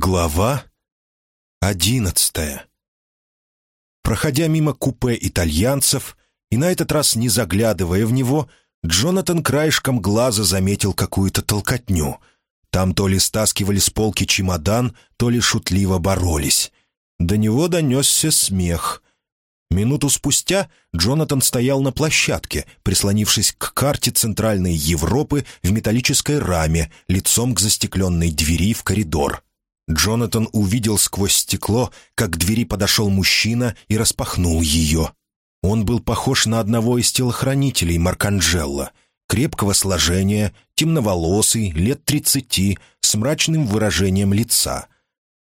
Глава одиннадцатая Проходя мимо купе итальянцев, и на этот раз не заглядывая в него, Джонатан краешком глаза заметил какую-то толкотню. Там то ли стаскивали с полки чемодан, то ли шутливо боролись. До него донесся смех. Минуту спустя Джонатан стоял на площадке, прислонившись к карте Центральной Европы в металлической раме, лицом к застекленной двери в коридор. Джонатан увидел сквозь стекло, как к двери подошел мужчина и распахнул ее. Он был похож на одного из телохранителей Марканджелла, крепкого сложения, темноволосый, лет тридцати, с мрачным выражением лица.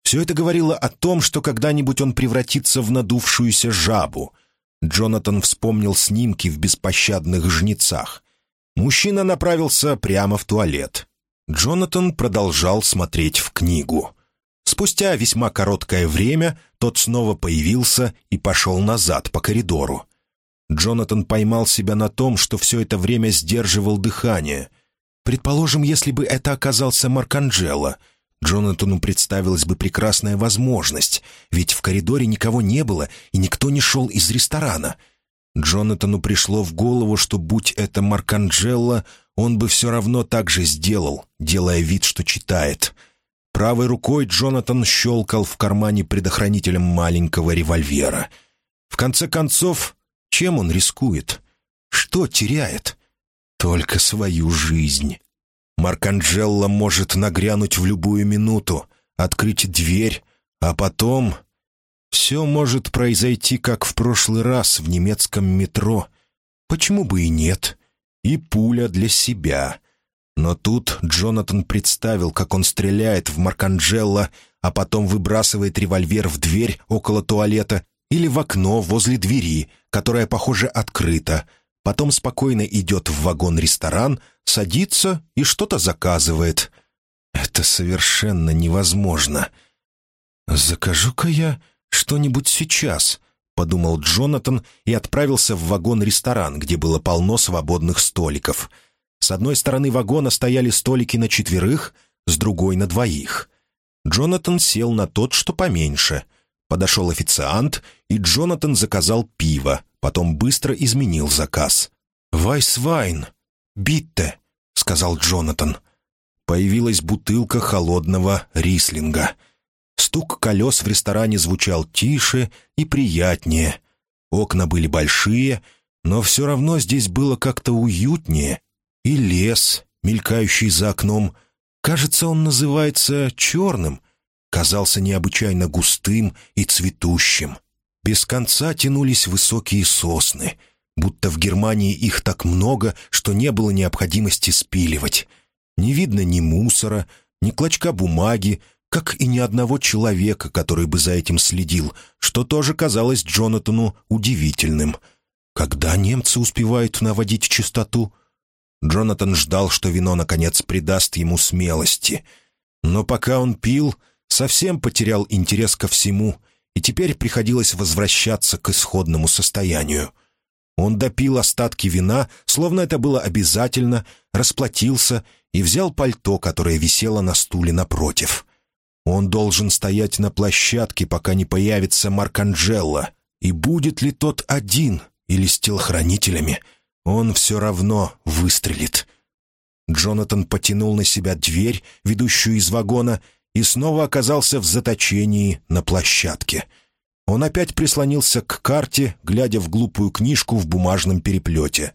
Все это говорило о том, что когда-нибудь он превратится в надувшуюся жабу. Джонатан вспомнил снимки в беспощадных жнецах. Мужчина направился прямо в туалет. Джонатан продолжал смотреть в книгу. Спустя весьма короткое время тот снова появился и пошел назад по коридору. Джонатан поймал себя на том, что все это время сдерживал дыхание. Предположим, если бы это оказался Марканджело, Джонатану представилась бы прекрасная возможность, ведь в коридоре никого не было и никто не шел из ресторана. Джонатану пришло в голову, что будь это Марканджело, он бы все равно так же сделал, делая вид, что читает — Правой рукой Джонатан щелкал в кармане предохранителем маленького револьвера. В конце концов, чем он рискует? Что теряет? Только свою жизнь. Марканджелло может нагрянуть в любую минуту, открыть дверь, а потом... Все может произойти, как в прошлый раз в немецком метро. Почему бы и нет? И пуля для себя — но тут Джонатан представил, как он стреляет в Марканджелло, а потом выбрасывает револьвер в дверь около туалета или в окно возле двери, которая, похоже, открыта. Потом спокойно идет в вагон-ресторан, садится и что-то заказывает. Это совершенно невозможно. «Закажу-ка я что-нибудь сейчас», — подумал Джонатан и отправился в вагон-ресторан, где было полно свободных столиков — с одной стороны вагона стояли столики на четверых, с другой — на двоих. Джонатан сел на тот, что поменьше. Подошел официант, и Джонатан заказал пиво, потом быстро изменил заказ. «Вайсвайн! Битте!» — сказал Джонатан. Появилась бутылка холодного рислинга. Стук колес в ресторане звучал тише и приятнее. Окна были большие, но все равно здесь было как-то уютнее и лес, мелькающий за окном. Кажется, он называется черным. Казался необычайно густым и цветущим. Без конца тянулись высокие сосны, будто в Германии их так много, что не было необходимости спиливать. Не видно ни мусора, ни клочка бумаги, как и ни одного человека, который бы за этим следил, что тоже казалось Джонатану удивительным. Когда немцы успевают наводить чистоту? Джонатан ждал, что вино, наконец, придаст ему смелости. Но пока он пил, совсем потерял интерес ко всему, и теперь приходилось возвращаться к исходному состоянию. Он допил остатки вина, словно это было обязательно, расплатился и взял пальто, которое висело на стуле напротив. Он должен стоять на площадке, пока не появится Марканджелло. И будет ли тот один или с телохранителями — он все равно выстрелит. Джонатан потянул на себя дверь, ведущую из вагона, и снова оказался в заточении на площадке. Он опять прислонился к карте, глядя в глупую книжку в бумажном переплете.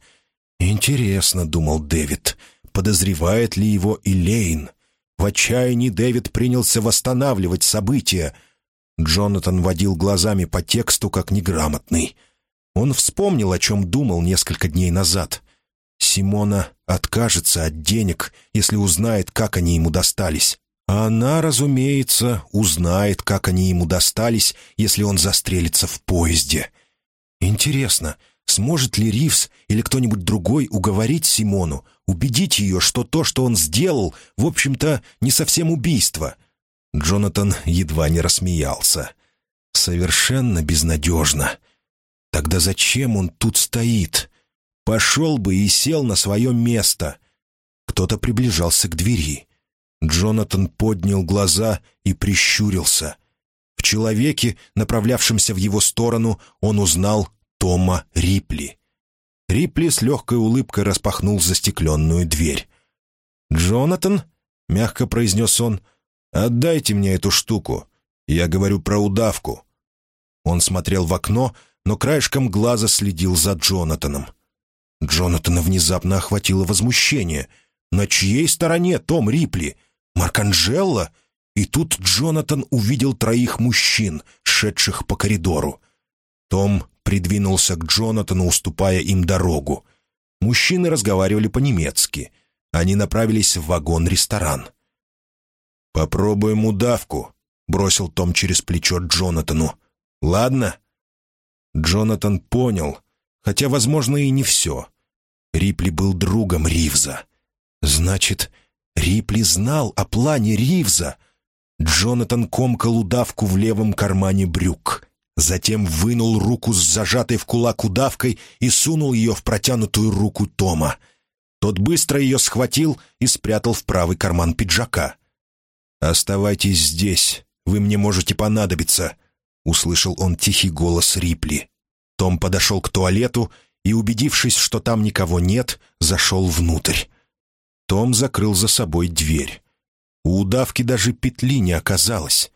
«Интересно», — думал Дэвид, — «подозревает ли его Илейн?» В отчаянии Дэвид принялся восстанавливать события. Джонатан водил глазами по тексту, как неграмотный. Он вспомнил, о чем думал несколько дней назад. Симона откажется от денег, если узнает, как они ему достались. А она, разумеется, узнает, как они ему достались, если он застрелится в поезде. Интересно, сможет ли Ривз или кто-нибудь другой уговорить Симону, убедить ее, что то, что он сделал, в общем-то, не совсем убийство? Джонатан едва не рассмеялся. «Совершенно безнадежно. Тогда зачем он тут стоит? Пошел бы и сел на свое место. Кто-то приближался к двери. Джонатан поднял глаза и прищурился. В человеке, направлявшемся в его сторону, он узнал Тома Рипли. Рипли с легкой улыбкой распахнул застекленную дверь. «Джонатан?» — мягко произнес он. «Отдайте мне эту штуку. Я говорю про удавку». Он смотрел в окно, но краешком глаза следил за Джонатаном. Джонатана внезапно охватило возмущение. На чьей стороне Том Рипли? Марканжелло? И тут Джонатан увидел троих мужчин, шедших по коридору. Том придвинулся к Джонатану, уступая им дорогу. Мужчины разговаривали по-немецки. Они направились в вагон-ресторан. «Попробуем удавку», — бросил Том через плечо Джонатану. «Ладно?» Джонатан понял, хотя, возможно, и не все. Рипли был другом Ривза. Значит, Рипли знал о плане Ривза. Джонатан комкал удавку в левом кармане брюк. Затем вынул руку с зажатой в кулак удавкой и сунул ее в протянутую руку Тома. Тот быстро ее схватил и спрятал в правый карман пиджака. «Оставайтесь здесь, вы мне можете понадобиться», — услышал он тихий голос Рипли. Том подошел к туалету и, убедившись, что там никого нет, зашел внутрь. Том закрыл за собой дверь. У удавки даже петли не оказалось.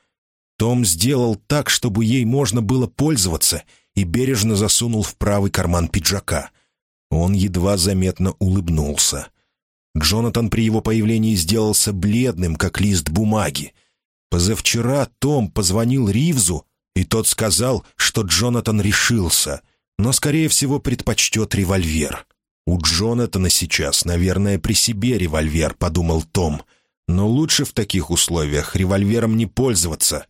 Том сделал так, чтобы ей можно было пользоваться, и бережно засунул в правый карман пиджака. Он едва заметно улыбнулся. Джонатан при его появлении сделался бледным, как лист бумаги. Позавчера Том позвонил Ривзу, и тот сказал, что Джонатан решился, но, скорее всего, предпочтет револьвер. «У Джонатана сейчас, наверное, при себе револьвер», — подумал Том. «Но лучше в таких условиях револьвером не пользоваться».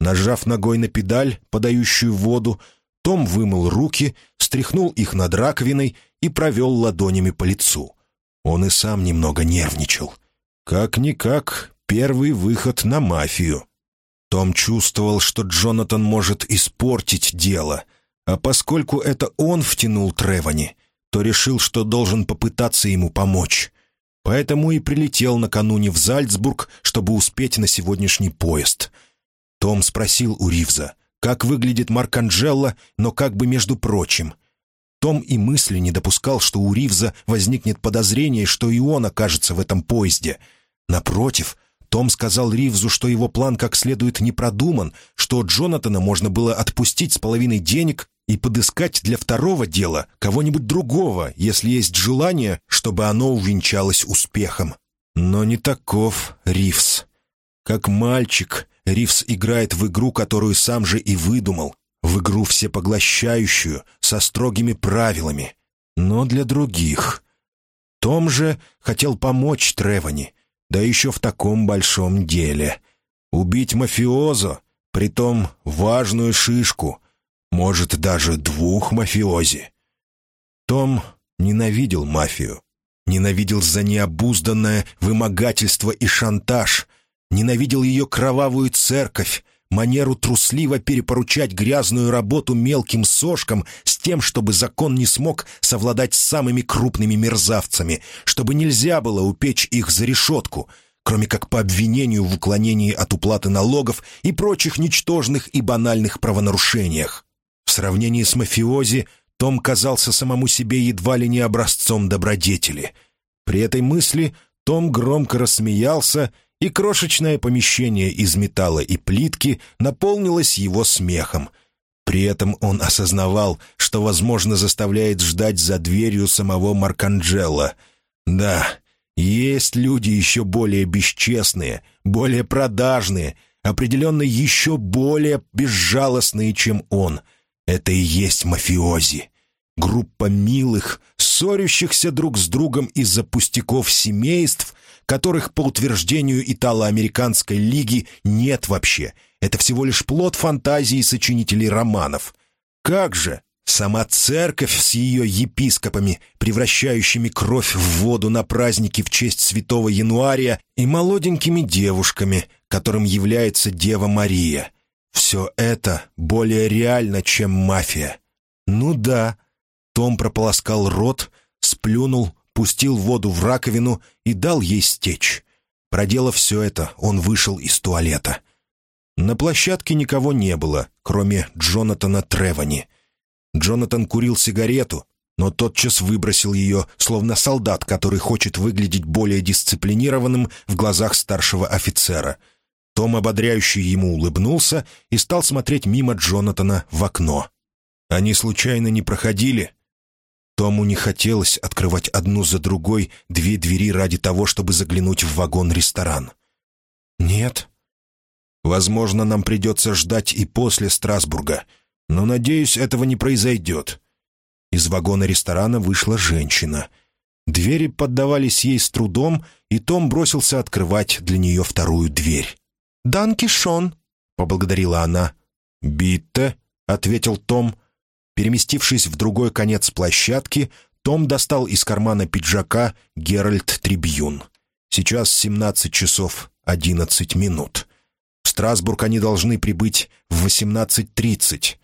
Нажав ногой на педаль, подающую воду, том вымыл руки, стряхнул их над раковиной и провел ладонями по лицу. Он и сам немного нервничал. Как-никак, первый выход на мафию. Том чувствовал, что Джонатан может испортить дело, а поскольку это он втянул Тревани, то решил, что должен попытаться ему помочь. Поэтому и прилетел накануне в Зальцбург, чтобы успеть на сегодняшний поезд. Том спросил у Ривза, как выглядит Марк Анджелло, но как бы между прочим. Том и мысли не допускал, что у Ривза возникнет подозрение, что и он окажется в этом поезде. Напротив, том сказал Ривзу, что его план как следует не продуман, что Джонатана можно было отпустить с половиной денег и подыскать для второго дела кого-нибудь другого, если есть желание, чтобы оно увенчалось успехом. Но не таков Ривз. Как мальчик, Ривз играет в игру, которую сам же и выдумал, в игру всепоглощающую, со строгими правилами, но для других. Том же хотел помочь Тревани, да еще в таком большом деле. Убить мафиозо, притом важную шишку, может, даже двух мафиози. Том ненавидел мафию, ненавидел за необузданное вымогательство и шантаж, ненавидел ее кровавую церковь, манеру трусливо перепоручать грязную работу мелким сошкам с тем, чтобы закон не смог совладать с самыми крупными мерзавцами, чтобы нельзя было упечь их за решетку, кроме как по обвинению в уклонении от уплаты налогов и прочих ничтожных и банальных правонарушениях. В сравнении с мафиози том казался самому себе едва ли не образцом добродетели. При этой мысли том громко рассмеялся и крошечное помещение из металла и плитки наполнилось его смехом. При этом он осознавал, что, возможно, заставляет ждать за дверью самого Марканджелла. Да, есть люди еще более бесчестные, более продажные, определенно еще более безжалостные, чем он. Это и есть мафиози. Группа милых, ссорящихся друг с другом из-за пустяков семейств — которых, по утверждению Итало-Американской лиги, нет вообще. Это всего лишь плод фантазии сочинителей романов. Как же сама церковь с ее епископами, превращающими кровь в воду на праздники в честь святого Януария, и молоденькими девушками, которым является Дева Мария. Все это более реально, чем мафия. Ну да. Том прополоскал рот, сплюнул, пустил воду в раковину и дал ей стечь. Проделав все это, он вышел из туалета. На площадке никого не было, кроме Джонатана Тревани. Джонатан курил сигарету, но тотчас выбросил ее, словно солдат, который хочет выглядеть более дисциплинированным в глазах старшего офицера. Том, ободряющий ему, улыбнулся и стал смотреть мимо Джонатана в окно. Они случайно не проходили? Тому не хотелось открывать одну за другой две двери ради того, чтобы заглянуть в вагон-ресторан. «Нет». «Возможно, нам придется ждать и после Страсбурга, но, надеюсь, этого не произойдет. Из вагона ресторана вышла женщина. Двери поддавались ей с трудом, и Том бросился открывать для нее вторую дверь. «Данки Шон», — поблагодарила она. «Битте», — ответил Том. Переместившись в другой конец площадки, том достал из кармана пиджака «Геральт Трибьюн». Сейчас 17 часов 11 минут. В Страсбург они должны прибыть в 18.30.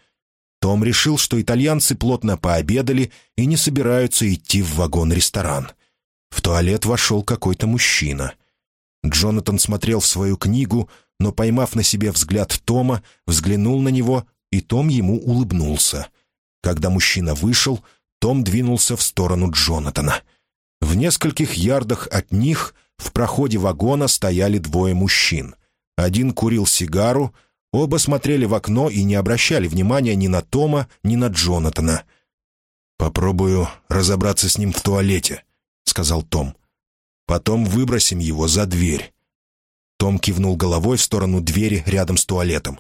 Том решил, что итальянцы плотно пообедали и не собираются идти в вагон-ресторан. В туалет вошел какой-то мужчина. Джонатан смотрел в свою книгу, но, поймав на себе взгляд Тома, взглянул на него, и Том ему улыбнулся. Когда мужчина вышел, том двинулся в сторону Джонатана. В нескольких ярдах от них в проходе вагона стояли двое мужчин. Один курил сигару, Оба смотрели в окно и не обращали внимания ни на Тома, ни на Джонатана. «Попробую разобраться с ним в туалете», — сказал Том. «Потом выбросим его за дверь». Том кивнул головой в сторону двери рядом с туалетом.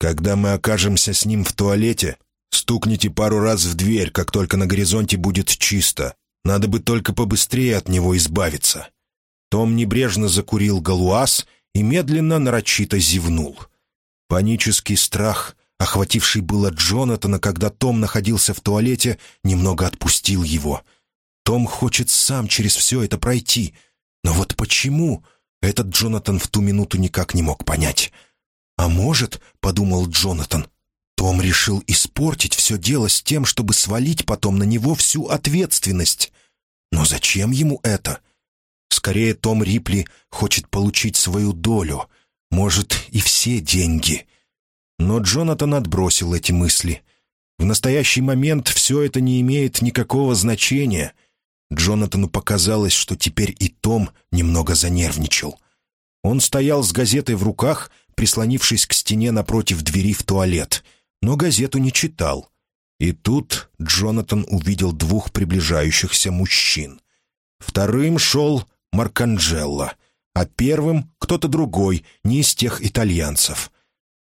«Когда мы окажемся с ним в туалете, стукните пару раз в дверь, как только на горизонте будет чисто. Надо бы только побыстрее от него избавиться». Том небрежно закурил галуаз и медленно нарочито зевнул — Панический страх, охвативший было Джонатана, когда Том находился в туалете, немного отпустил его. Том хочет сам через все это пройти. Но вот почему? Этот Джонатан в ту минуту никак не мог понять. «А может, — подумал Джонатан, — Том решил испортить все дело с тем, чтобы свалить потом на него всю ответственность. Но зачем ему это? Скорее, Том Рипли хочет получить свою долю — может, и все деньги. Но Джонатан отбросил эти мысли. В настоящий момент все это не имеет никакого значения. Джонатану показалось, что теперь и Том немного занервничал. Он стоял с газетой в руках, прислонившись к стене напротив двери в туалет, но газету не читал. И тут Джонатан увидел двух приближающихся мужчин. Вторым шел Марканджелло — а первым кто-то другой, не из тех итальянцев.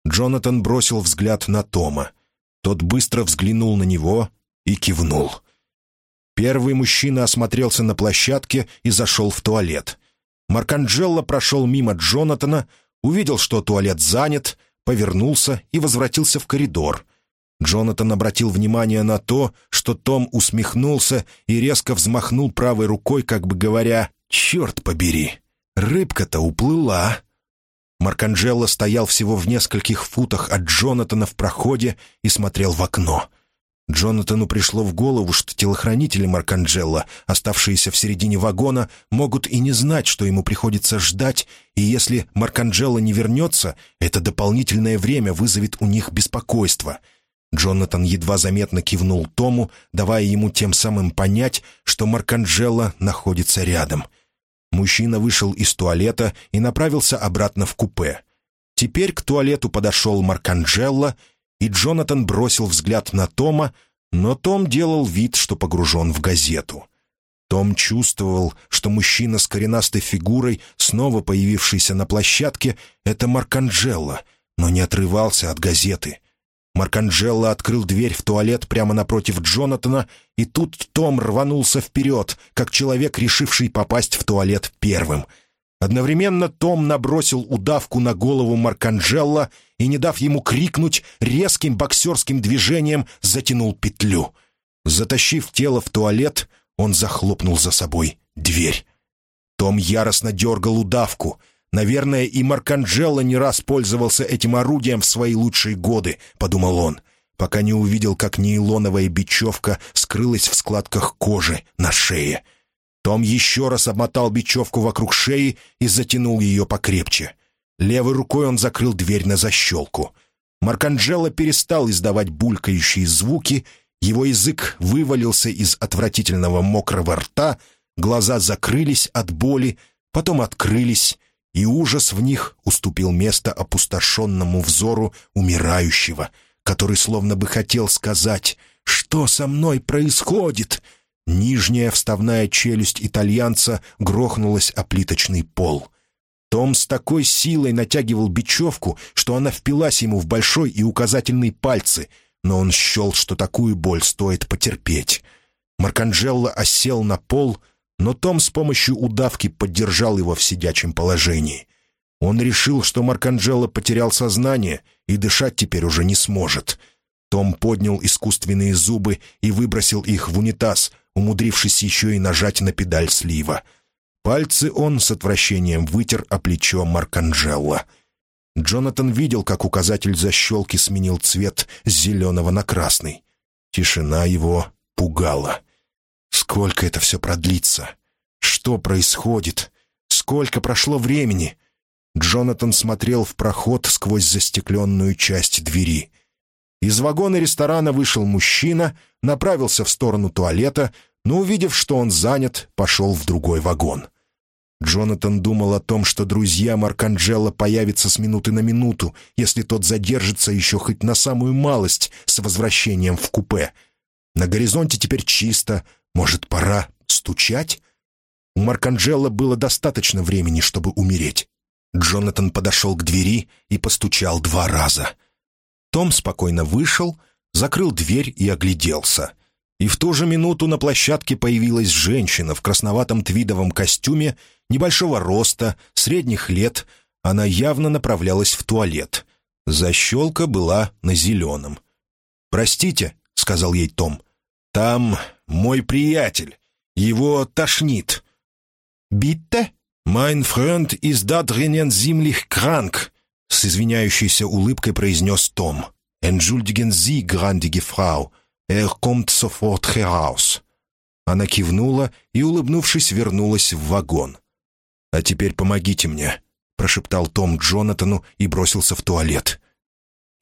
Джонатан бросил взгляд на Тома. Тот быстро взглянул на него и кивнул. Первый мужчина осмотрелся на площадке и зашел в туалет. Марканджелло прошел мимо Джонатана, увидел, что туалет занят, повернулся и возвратился в коридор. Джонатан обратил внимание на то, что Том усмехнулся и резко взмахнул правой рукой, как бы говоря «Черт побери!» Рыбка-то уплыла. Марканджелло стоял всего в нескольких футах от Джонатана в проходе и смотрел в окно. Джонатану пришло в голову, что телохранители Марканджелло, оставшиеся в середине вагона, могут и не знать, что ему приходится ждать, и если Марканджелло не вернется, это дополнительное время вызовет у них беспокойство. Джонатан едва заметно кивнул Тому, давая ему тем самым понять, что Марканджелло находится рядом — Мужчина вышел из туалета и направился обратно в купе. Теперь к туалету подошел Марканджелло, и Джонатан бросил взгляд на Тома, но Том делал вид, что погружен в газету. Том чувствовал, что мужчина с коренастой фигурой, снова появившийся на площадке, — это Марканджелло, но не отрывался от газеты — Марканджелло открыл дверь в туалет прямо напротив Джонатана, и тут Том рванулся вперед, как человек, решивший попасть в туалет первым. Одновременно Том набросил удавку на голову Марканджелло и, не дав ему крикнуть, резким боксерским движением затянул петлю. Затащив тело в туалет, он захлопнул за собой дверь. Том яростно дергал удавку — Наверное, и Марканджелло не раз пользовался этим орудием в свои лучшие годы, — подумал он, пока не увидел, как нейлоновая бечевка скрылась в складках кожи на шее. Том еще раз обмотал бечевку вокруг шеи и затянул ее покрепче. Левой рукой он закрыл дверь на защелку. Марканджело перестал издавать булькающие звуки, его язык вывалился из отвратительного мокрого рта, глаза закрылись от боли, потом открылись, и ужас в них уступил место опустошенному взору умирающего, который словно бы хотел сказать «Что со мной происходит?» Нижняя вставная челюсть итальянца грохнулась о плиточный пол. Том с такой силой натягивал бечевку, что она впилась ему в большой и указательный пальцы, но он счел, что такую боль стоит потерпеть. Марканджелло осел на пол, но Том с помощью удавки поддержал его в сидячем положении. Он решил, что Марканджелло потерял сознание и дышать теперь уже не сможет. Том поднял искусственные зубы и выбросил их в унитаз, умудрившись еще и нажать на педаль слива. Пальцы он с отвращением вытер о плечо Марканджелла. Джонатан видел, как указатель защелки сменил цвет с зеленого на красный. Тишина его пугала. Сколько это все продлится? Что происходит? Сколько прошло времени? Джонатан смотрел в проход сквозь застекленную часть двери. Из вагона ресторана вышел мужчина, направился в сторону туалета, но, увидев, что он занят, пошел в другой вагон. Джонатан думал о том, что друзья Марканджело появятся с минуты на минуту, если тот задержится еще хоть на самую малость с возвращением в купе. На горизонте теперь чисто, может, пора стучать? У Марканджело было достаточно времени, чтобы умереть. Джонатан подошел к двери и постучал два раза. Том спокойно вышел, закрыл дверь и огляделся. И в ту же минуту на площадке появилась женщина в красноватом твидовом костюме, небольшого роста, средних лет. Она явно направлялась в туалет. Защелка была на зеленом. «Простите», — сказал ей Том, — «там мой приятель. Его тошнит». «Битте?» «Mein Freund ist da drinnen ziemlich krank», — с извиняющейся улыбкой произнес Том. «Entschuldigen Sie, grandige Frau. «Er kommt sofort heraus». Она кивнула и, улыбнувшись, вернулась в вагон. «А теперь помогите мне», — прошептал Том Джонатану и бросился в туалет.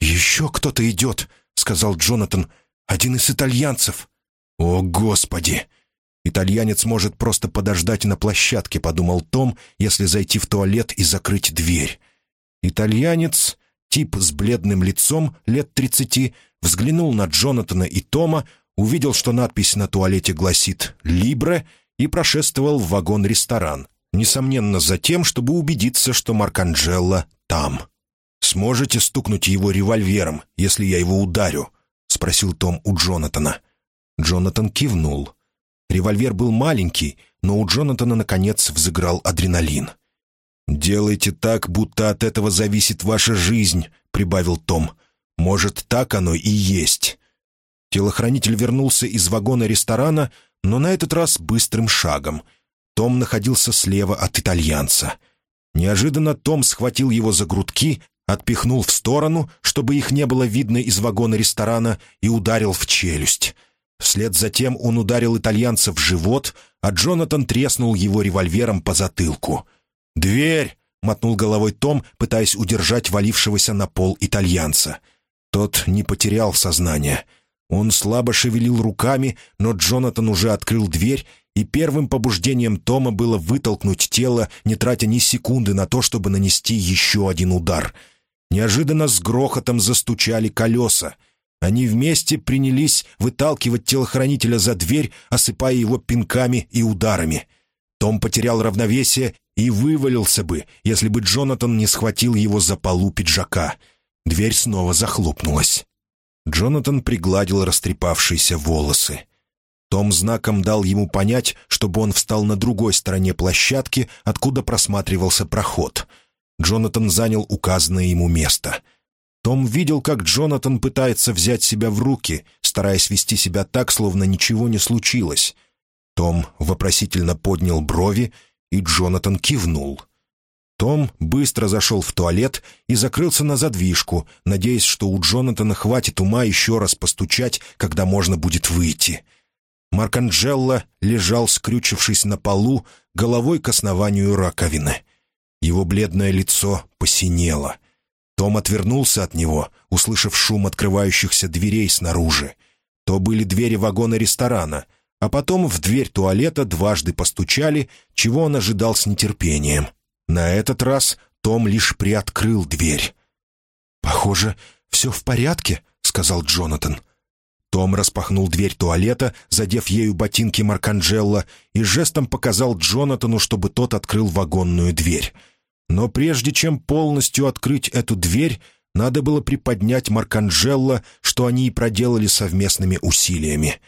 «Еще кто-то идет», — сказал Джонатан. «Один из итальянцев». «О, Господи!» «Итальянец может просто подождать на площадке», — подумал Том, «если зайти в туалет и закрыть дверь». Итальянец, тип с бледным лицом, лет тридцати, взглянул на Джонатана и Тома, увидел, что надпись на туалете гласит «Либре» и прошествовал в вагон-ресторан, несомненно, за тем, чтобы убедиться, что Марканджелло там. «Сможете стукнуть его револьвером, если я его ударю?» — спросил Том у Джонатана. Джонатан кивнул. Револьвер был маленький, но у Джонатана, наконец, взыграл адреналин. «Делайте так, будто от этого зависит ваша жизнь», — прибавил Том. Может, так оно и есть. Телохранитель вернулся из вагона ресторана, но на этот раз быстрым шагом. Том находился слева от итальянца. Неожиданно Том схватил его за грудки, отпихнул в сторону, чтобы их не было видно из вагона ресторана, и ударил в челюсть. Вслед за тем он ударил итальянца в живот, а Джонатан треснул его револьвером по затылку. «Дверь!» — мотнул головой Том, пытаясь удержать валившегося на пол итальянца — тот не потерял сознание. Он слабо шевелил руками, но Джонатан уже открыл дверь, и первым побуждением Тома было вытолкнуть тело, не тратя ни секунды на то, чтобы нанести еще один удар. Неожиданно с грохотом застучали колеса. Они вместе принялись выталкивать телохранителя за дверь, осыпая его пинками и ударами. Том потерял равновесие и вывалился бы, если бы Джонатан не схватил его за полу пиджака — Дверь снова захлопнулась. Джонатан пригладил растрепавшиеся волосы. Том знаком дал ему понять, чтобы он встал на другой стороне площадки, откуда просматривался проход. Джонатан занял указанное ему место. Том видел, как Джонатан пытается взять себя в руки, стараясь вести себя так, словно ничего не случилось. Том вопросительно поднял брови, и Джонатан кивнул — том быстро зашел в туалет и закрылся на задвижку, надеясь, что у Джонатана хватит ума еще раз постучать, когда можно будет выйти. Марканджелло лежал, скрючившись на полу, головой к основанию раковины. Его бледное лицо посинело. Том отвернулся от него, услышав шум открывающихся дверей снаружи. То были двери вагона ресторана, а потом в дверь туалета дважды постучали, чего он ожидал с нетерпением. На этот раз Том лишь приоткрыл дверь. «Похоже, все в порядке», — сказал Джонатан. Том распахнул дверь туалета, задев ею ботинки Марканджелла, и жестом показал Джонатану, чтобы тот открыл вагонную дверь. Но прежде чем полностью открыть эту дверь, надо было приподнять Марканджелла, что они и проделали совместными усилиями.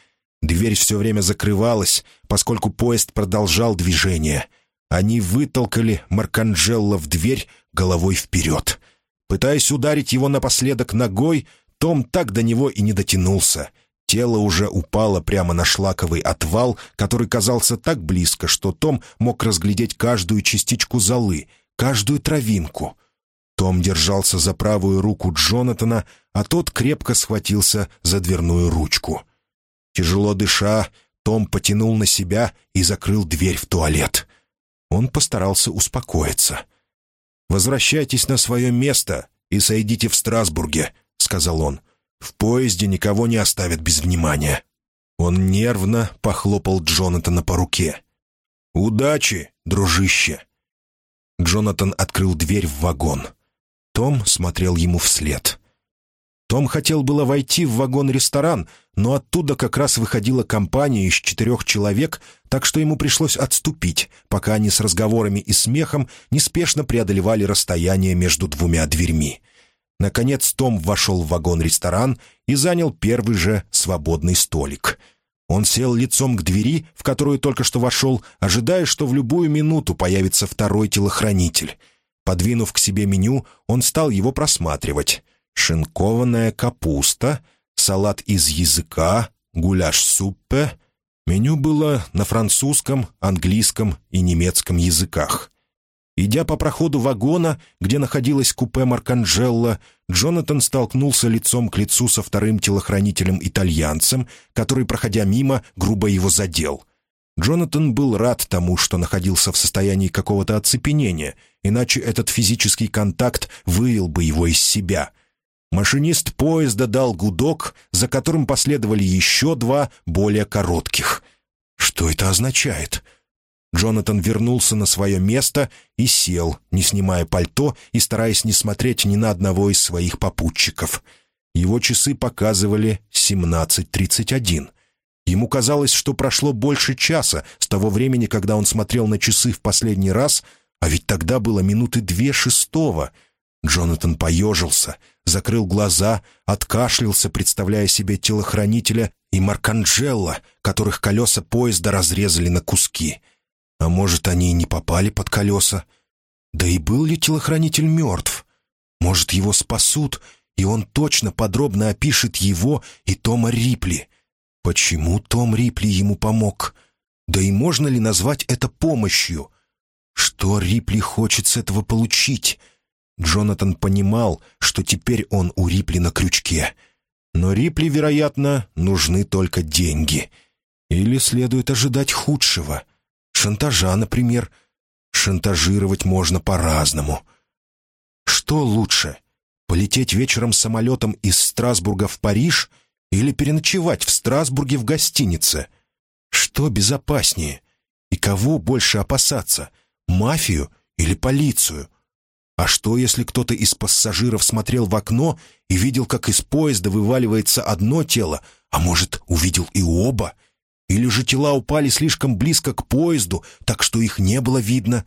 Дверь все время закрывалась, поскольку поезд продолжал движение. Они вытолкали Марканджелла в дверь головой вперед. Пытаясь ударить его напоследок ногой, том так до него и не дотянулся. Тело уже упало прямо на шлаковый отвал, который казался так близко, что Том мог разглядеть каждую частичку золы, каждую травинку. Том держался за правую руку Джонатана, а тот крепко схватился за дверную ручку. Тяжело дыша, том потянул на себя и закрыл дверь в туалет. Он постарался успокоиться. «Возвращайтесь на свое место и сойдите в Страсбурге», — сказал он. «В поезде никого не оставят без внимания». Он нервно похлопал Джонатана по руке. «Удачи, дружище!» Джонатан открыл дверь в вагон. Том смотрел ему вслед. Том хотел было войти в вагон-ресторан, но оттуда как раз выходила компания из четырех человек, так что ему пришлось отступить, пока они с разговорами и смехом неспешно преодолевали расстояние между двумя дверьми. Наконец Том вошел в вагон-ресторан и занял первый же свободный столик. Он сел лицом к двери, в которую только что вошел, ожидая, что в любую минуту появится второй телохранитель. Подвинув к себе меню, он стал его просматривать шинкованная капуста, салат из языка, гуляш-суппе. Меню было на французском, английском и немецком языках. Идя по проходу вагона, где находилась купе Марканджелло, Джонатан столкнулся лицом к лицу со вторым телохранителем-итальянцем, который, проходя мимо, грубо его задел. Джонатан был рад тому, что находился в состоянии какого-то оцепенения, иначе этот физический контакт вывел бы его из себя — Машинист поезда дал гудок, за которым последовали еще два, более коротких. Что это означает? Джонатан вернулся на свое место и сел, не снимая пальто и стараясь не смотреть ни на одного из своих попутчиков. Его часы показывали 17.31. Ему казалось, что прошло больше часа с того времени, когда он смотрел на часы в последний раз, а ведь тогда было минуты две шестого — Джонатан поежился, закрыл глаза, откашлялся, представляя себе телохранителя и Марканджелла, которых колеса поезда разрезали на куски. А может, они и не попали под колеса? Да и был ли телохранитель мертв? Может, его спасут, и он точно подробно опишет его и Тома Рипли. Почему Том Рипли ему помог? Да и можно ли назвать это помощью? Что Рипли хочет с этого получить? Джонатан понимал, что теперь он у Рипли на крючке. Но Рипли, вероятно, нужны только деньги. Или следует ожидать худшего. Шантажа, например. Шантажировать можно по-разному. Что лучше? Полететь вечером самолетом из Страсбурга в Париж или переночевать в Страсбурге в гостинице? Что безопаснее? И кого больше опасаться? Мафию или полицию? А что, если кто-то из пассажиров смотрел в окно и видел, как из поезда вываливается одно тело, а может, увидел и оба? Или же тела упали слишком близко к поезду, так что их не было видно?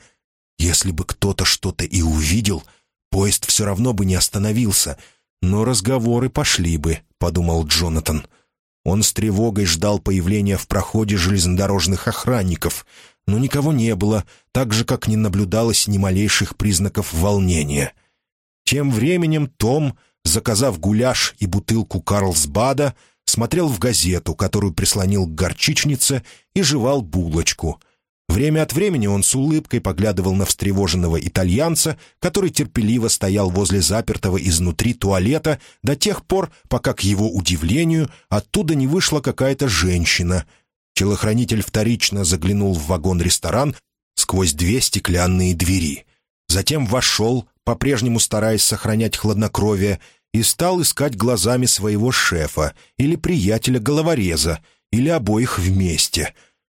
Если бы кто-то что-то и увидел, поезд все равно бы не остановился, но разговоры пошли бы, — подумал Джонатан. Он с тревогой ждал появления в проходе железнодорожных охранников — но никого не было, так же, как не наблюдалось ни малейших признаков волнения. Тем временем Том, заказав гуляш и бутылку Карлсбада, смотрел в газету, которую прислонил к горчичнице, и жевал булочку. Время от времени он с улыбкой поглядывал на встревоженного итальянца, который терпеливо стоял возле запертого изнутри туалета до тех пор, пока, к его удивлению, оттуда не вышла какая-то женщина — Телохранитель вторично заглянул в вагон-ресторан сквозь две стеклянные двери. Затем вошел, по-прежнему стараясь сохранять хладнокровие, и стал искать глазами своего шефа или приятеля-головореза, или обоих вместе.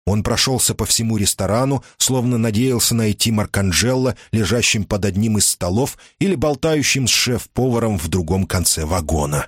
Он прошелся по всему ресторану, словно надеялся найти Марканджелло, лежащим под одним из столов или болтающим с шеф-поваром в другом конце вагона.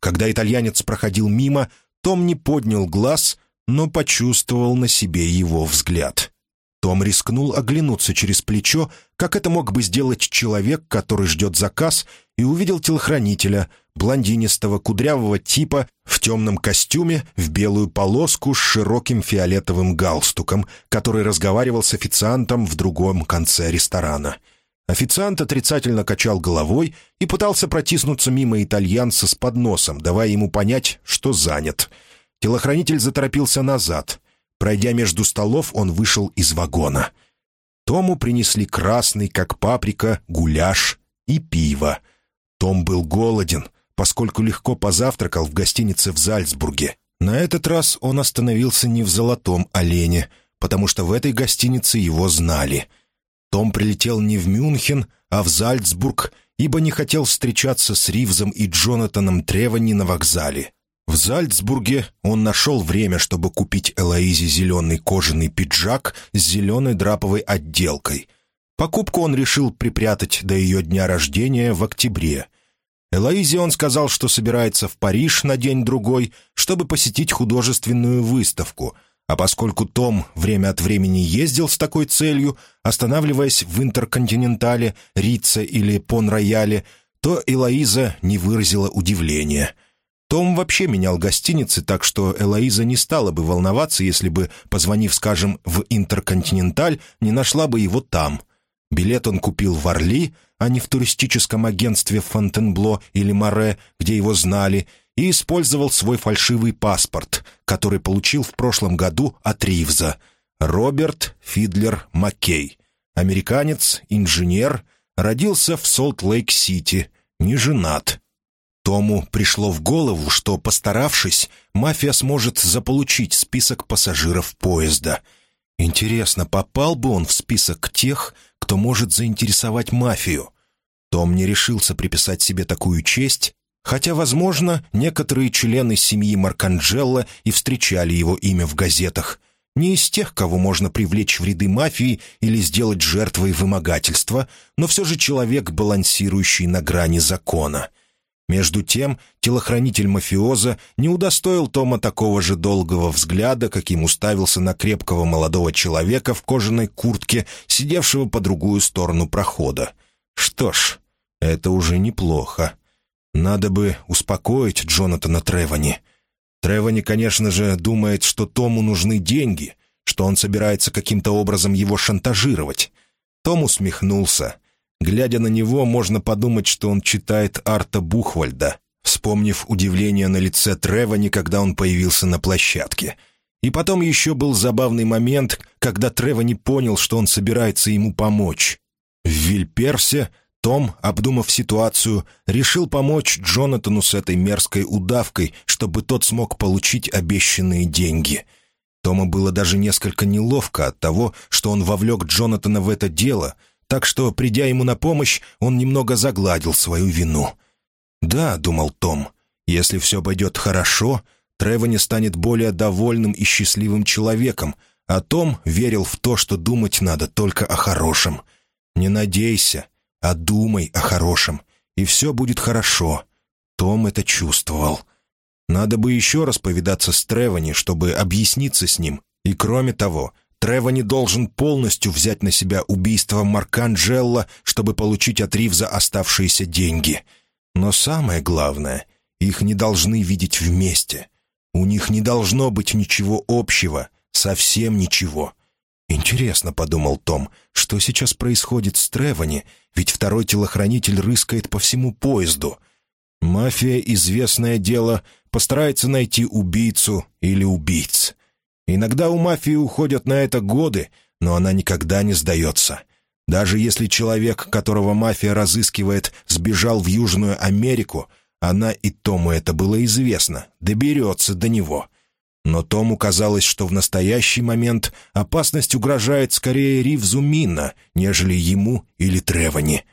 Когда итальянец проходил мимо, Том не поднял глаз, но почувствовал на себе его взгляд. Том рискнул оглянуться через плечо, как это мог бы сделать человек, который ждет заказ, и увидел телохранителя, блондинистого кудрявого типа в темном костюме, в белую полоску с широким фиолетовым галстуком, который разговаривал с официантом в другом конце ресторана. Официант отрицательно качал головой и пытался протиснуться мимо итальянца с подносом, давая ему понять, что занят. Телохранитель заторопился назад — Пройдя между столов, он вышел из вагона. Тому принесли красный, как паприка, гуляш и пиво. Том был голоден, поскольку легко позавтракал в гостинице в Зальцбурге. На этот раз он остановился не в «Золотом олене», потому что в этой гостинице его знали. Том прилетел не в Мюнхен, а в Зальцбург, ибо не хотел встречаться с Ривзом и Джонатаном Тревани на вокзале. В Зальцбурге он нашел время, чтобы купить Элоизе зеленый кожаный пиджак с зеленой драповой отделкой. Покупку он решил припрятать до ее дня рождения в октябре. Элоизе он сказал, что собирается в Париж на день-другой, чтобы посетить художественную выставку, а поскольку Том время от времени ездил с такой целью, останавливаясь в Интерконтинентале, Рице или Пон-Рояле, то Элоиза не выразила удивления — том вообще менял гостиницы, так что Элоиза не стала бы волноваться, если бы, позвонив, скажем, в «Интерконтиненталь», не нашла бы его там. Билет он купил в Орли, а не в туристическом агентстве Фонтенбло или Море, где его знали, и использовал свой фальшивый паспорт, который получил в прошлом году от Ривза. Роберт Фидлер Маккей. Американец, инженер, родился в Солт-Лейк-Сити, не женат, Тому пришло в голову, что, постаравшись, мафия сможет заполучить список пассажиров поезда. Интересно, попал бы он в список тех, кто может заинтересовать мафию? Том не решился приписать себе такую честь, хотя, возможно, некоторые члены семьи Марканджелло и встречали его имя в газетах. Не из тех, кого можно привлечь в ряды мафии или сделать жертвой вымогательства, но все же человек, балансирующий на грани закона — между тем, телохранитель мафиоза не удостоил Тома такого же долгого взгляда, каким уставился на крепкого молодого человека в кожаной куртке, сидевшего по другую сторону прохода. Что ж, это уже неплохо. Надо бы успокоить Джонатана Тревани. Тревани, конечно же, думает, что Тому нужны деньги, что он собирается каким-то образом его шантажировать. Том усмехнулся — Глядя на него, можно подумать, что он читает Арта Бухвальда, вспомнив удивление на лице Тревани, когда он появился на площадке. И потом еще был забавный момент, когда Тревани понял, что он собирается ему помочь. В Вильперсе том, обдумав ситуацию, решил помочь Джонатану с этой мерзкой удавкой, чтобы тот смог получить обещанные деньги. Тома было даже несколько неловко от того, что он вовлек Джонатана в это дело — так что, придя ему на помощь, он немного загладил свою вину. «Да», — думал Том, — «если все пойдет хорошо, Тревони станет более довольным и счастливым человеком, а Том верил в то, что думать надо только о хорошем. Не надейся, а думай о хорошем, и все будет хорошо». Том это чувствовал. Надо бы еще раз повидаться с Тревони, чтобы объясниться с ним, и кроме того, Трево не должен полностью взять на себя убийство Марканджелла, чтобы получить от Ривза оставшиеся деньги. Но самое главное, их не должны видеть вместе. У них не должно быть ничего общего, совсем ничего. «Интересно», — подумал Том, — «что сейчас происходит с Тревани, ведь второй телохранитель рыскает по всему поезду». Мафия, известное дело, постарается найти убийцу или убийц. Иногда у мафии уходят на это годы, но она никогда не сдается. Даже если человек, которого мафия разыскивает, сбежал в Южную Америку, она и Тому это было известно, доберется до него. Но Тому казалось, что в настоящий момент опасность угрожает скорее Ривзу Мина, нежели ему или Тревани.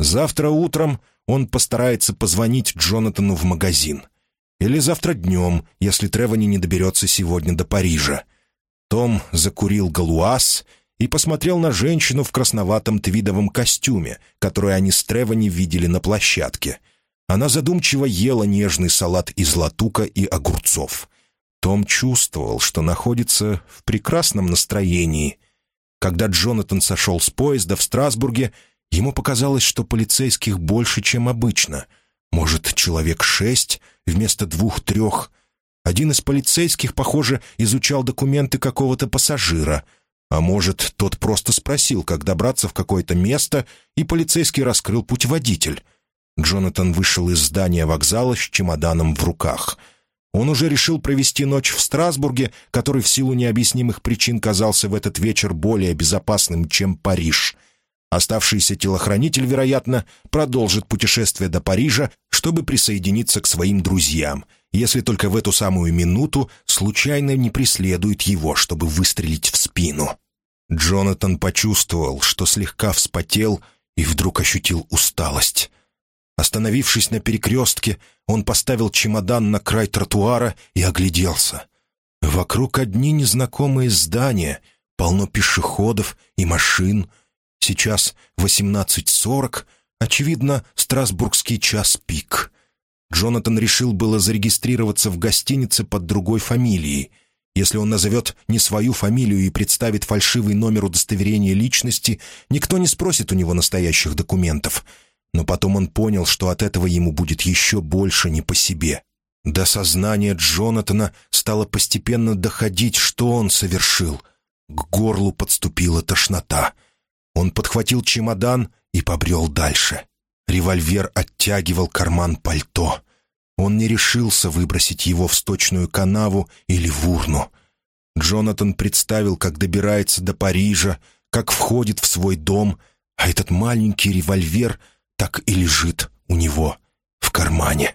Завтра утром он постарается позвонить Джонатану в магазин. Или завтра днем, если Тревани не доберется сегодня до Парижа. Том закурил галуаз и посмотрел на женщину в красноватом твидовом костюме, которую они с Тревани видели на площадке. Она задумчиво ела нежный салат из латука и огурцов. Том чувствовал, что находится в прекрасном настроении. Когда Джонатан сошел с поезда в Страсбурге, ему показалось, что полицейских больше, чем обычно. Может, человек шесть вместо двух-трех. Один из полицейских, похоже, изучал документы какого-то пассажира — а может, тот просто спросил, как добраться в какое-то место, и полицейский раскрыл путеводитель. Джонатан вышел из здания вокзала с чемоданом в руках. Он уже решил провести ночь в Страсбурге, который в силу необъяснимых причин казался в этот вечер более безопасным, чем Париж. Оставшийся телохранитель, вероятно, продолжит путешествие до Парижа, чтобы присоединиться к своим друзьям — если только в эту самую минуту случайно не преследует его, чтобы выстрелить в спину. Джонатан почувствовал, что слегка вспотел и вдруг ощутил усталость. Остановившись на перекрестке, он поставил чемодан на край тротуара и огляделся. Вокруг одни незнакомые здания, полно пешеходов и машин. Сейчас 18.40, очевидно, страсбургский час пик — Джонатан решил было зарегистрироваться в гостинице под другой фамилией. Если он назовет не свою фамилию и представит фальшивый номер удостоверения личности, никто не спросит у него настоящих документов. Но потом он понял, что от этого ему будет еще больше не по себе. До сознания Джонатана стало постепенно доходить, что он совершил. К горлу подступила тошнота. Он подхватил чемодан и побрел дальше. Револьвер оттягивал карман пальто. Он не решился выбросить его в сточную канаву или в урну. Джонатан представил, как добирается до Парижа, как входит в свой дом, а этот маленький револьвер так и лежит у него в кармане.